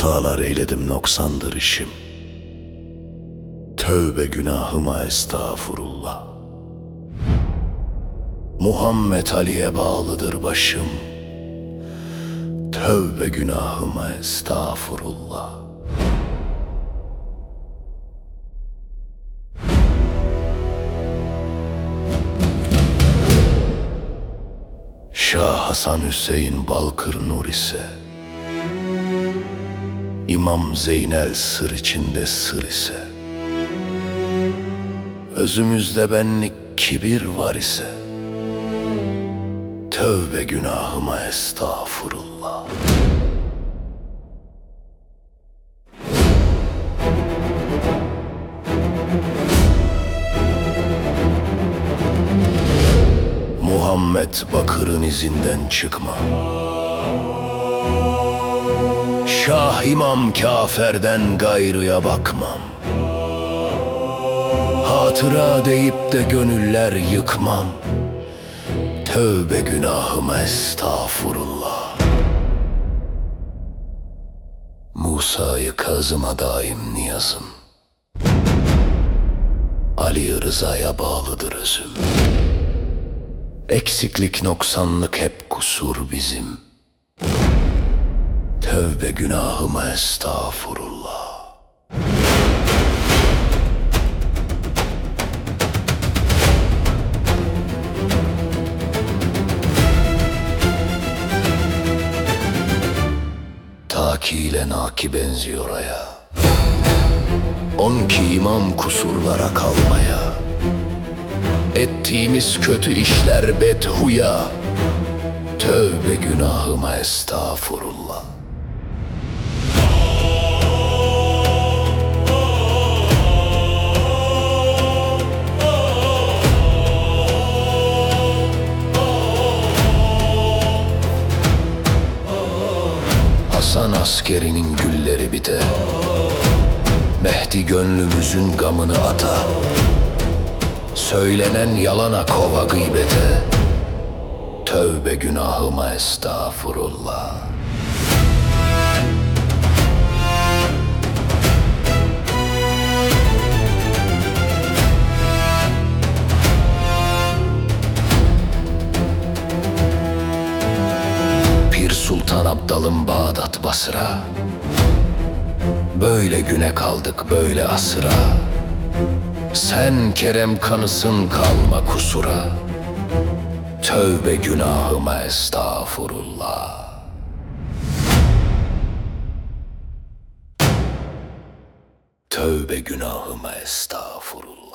Hatalar eyledim noksandır işim. Tövbe günahıma estağfurullah. Muhammed Ali'ye bağlıdır başım. Tövbe günahıma estağfurullah. Şah Hasan Hüseyin Balkır Nur ise İmam Zeynel sır içinde sır ise Özümüzde benlik kibir var ise Tövbe günahıma estağfurullah. Muhammed Bakır'ın izinden çıkma Şah İmam Kafer'den gayrıya bakmam. Hatıra deyip de gönüller yıkmam. Tövbe günahıma estağfurullah. Musa'yı kazıma daim niyazım. Ali Rıza'ya bağlıdır özüm. Eksiklik noksanlık hep kusur bizim Tövbe günahıma estağfurullah. Taki ile naki benziyor aya. On ki imam kusurlara kalmaya. Ettiğimiz kötü işler bedhuya Tövbe günahıma estağfurullah askerinin gülleri bite. Mehdi gönlümüzün gamını ata. Söylenen yalana kova gıybete. Tövbe günahıma estağfurullah Sultan Abdalım Bağdat Basra. Böyle güne kaldık böyle asıra Sen Kerem kanısın kalma kusura. Tövbe günahıma estağfurullah. Tövbe günahıma estağfurullah